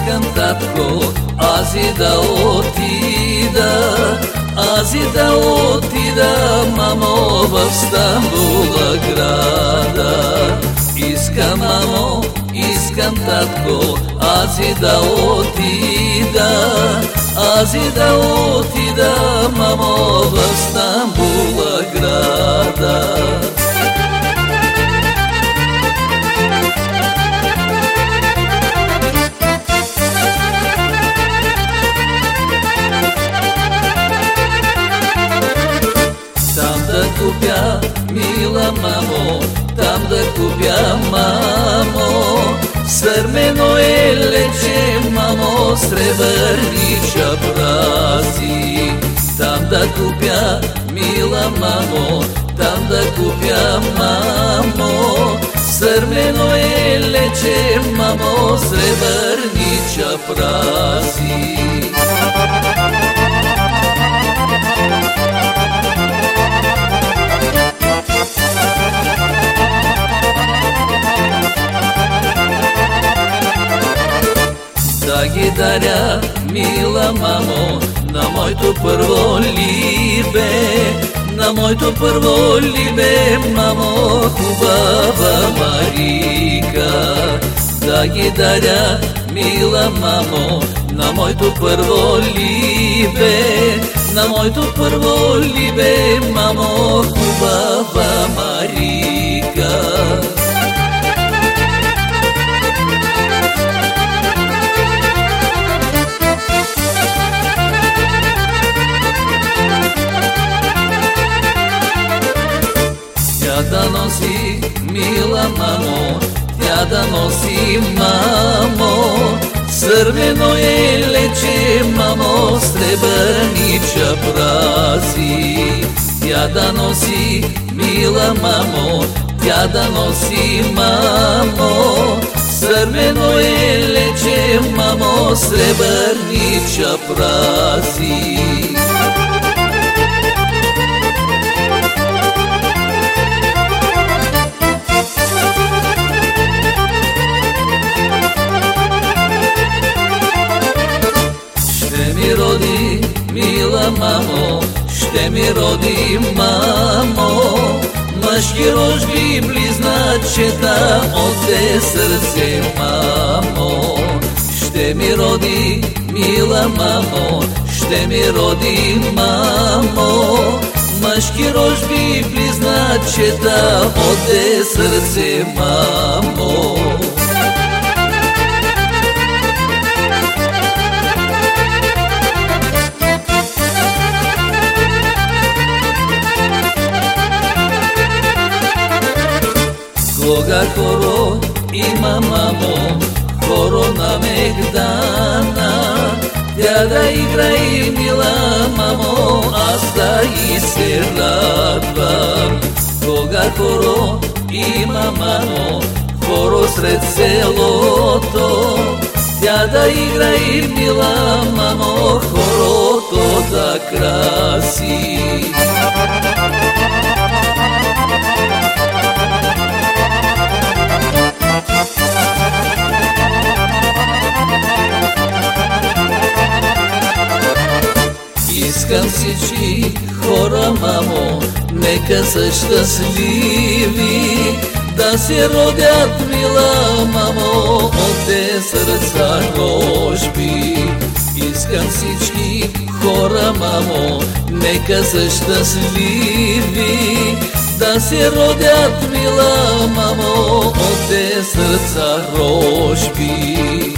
искам татко, аз и да отида, аз и да отида, мамо, в Стамбула града. Искам, мамо, искам татко, аз и да отида, аз и да отида, мамо, в Стамбула града. Сърмено е лече, мамо, сребърни чапрази. Там да купя, мила мамо, там да купя, мамо, Сърмено е лече, мамо, сребърни чапрази. да ги даря, мила мамо, на моето първо либе, на моето първо либе, мамо, хубава Марика. Да ги даря, мила мамо, на моето първо либе, на моето първо либе, мамо, хубава Марика. Мила мамо, тя да носи, мамо, Сървено е лече, мамо, сребърни чапрази. Тя да носи, мила мамо, тя да носи, мамо, Сървено е лече, мамо, сребърни чапрази. Ще ми роди, мамо, мъжки рожби близначета от те сърце, мамо. Ще ми роди, мила мамо, ще ми роди, мамо, мъжки рожби близначета от те φλόγα χωρώ μαμά μου χωρώ να με γδάνα. Για τα υγρά η μιλά μαμό ας τα ύστερα τραμ φλόγα χωρώ μαμά μου χωρώ σρε τσελότο για τα υγρά η μιλά μαμό χωρώ το τα. Мамо, нека са щастливи, да се родят, мила мамо, от те сърца ножби. Искам всички хора, мамо, нека са щастливи, да се родят, мила мамо, от те сърца рожби.